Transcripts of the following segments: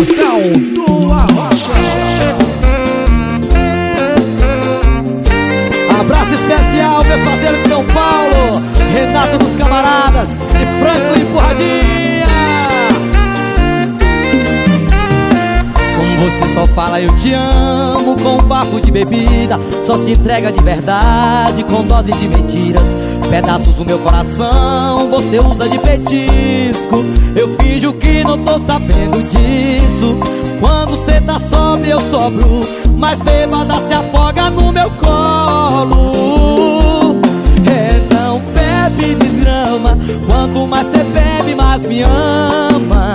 Portal do Arrocha. Abraço especial, meus parceiros de São Paulo, Renato dos Camaradas e Franklin Porradinha. Com você só fala eu te amo com um bafo de bebida, só se entrega de verdade com doses de mentiras. Pedaços do meu coração você usa de petisco. Eu finjo que não tô sabendo disso. Quando cê tá sóbrio eu sobro, mas bêbada se afoga no meu colo. Então bebe desgrama, quanto mais cê bebe mais me ama.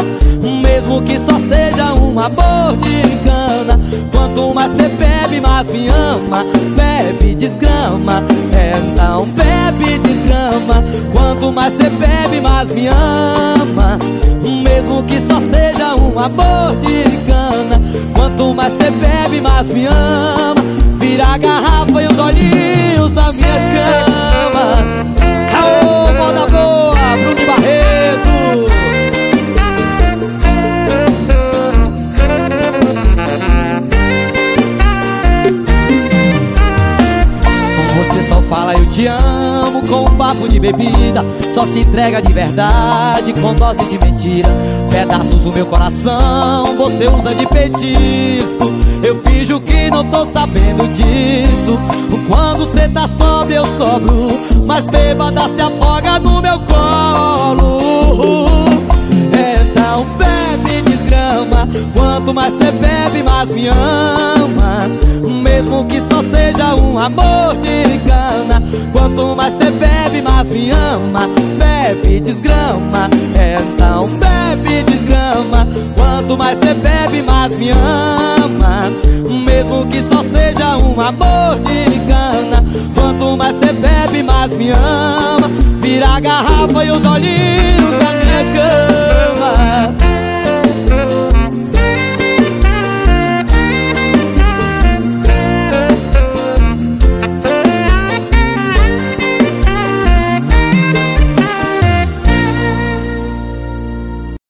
Mesmo que só seja um amor de cana. Quanto mais cê bebe, mais me ama. Bebe desgrama, então bebe desgrama. Quanto mais cê bebe, mais me ama. Mesmo que só seja um amor de cana. Quanto mais cê bebe, mais me ama. Vira a garrafa e os olhinhos da minha fala eu te amo com um bafo de bebida. Só se entrega de verdade com dose de mentira. Pedaços do meu coração você usa de petisco. Eu finjo que não tô sabendo disso. Quando cê tá sóbrio eu sobro. Mas bêbada se afoga no meu colo mais cê bebe mais me ama. Mesmo que só seja um amor de cana. Quanto mais cê bebe mais me ama. Bebe desgrama. Então bebe desgrama. Quanto mais cê bebe mais me ama. Mesmo que só seja um amor de cana. Quanto mais cê bebe mais me ama. Vira a garrafa e os olhinhos da minha cama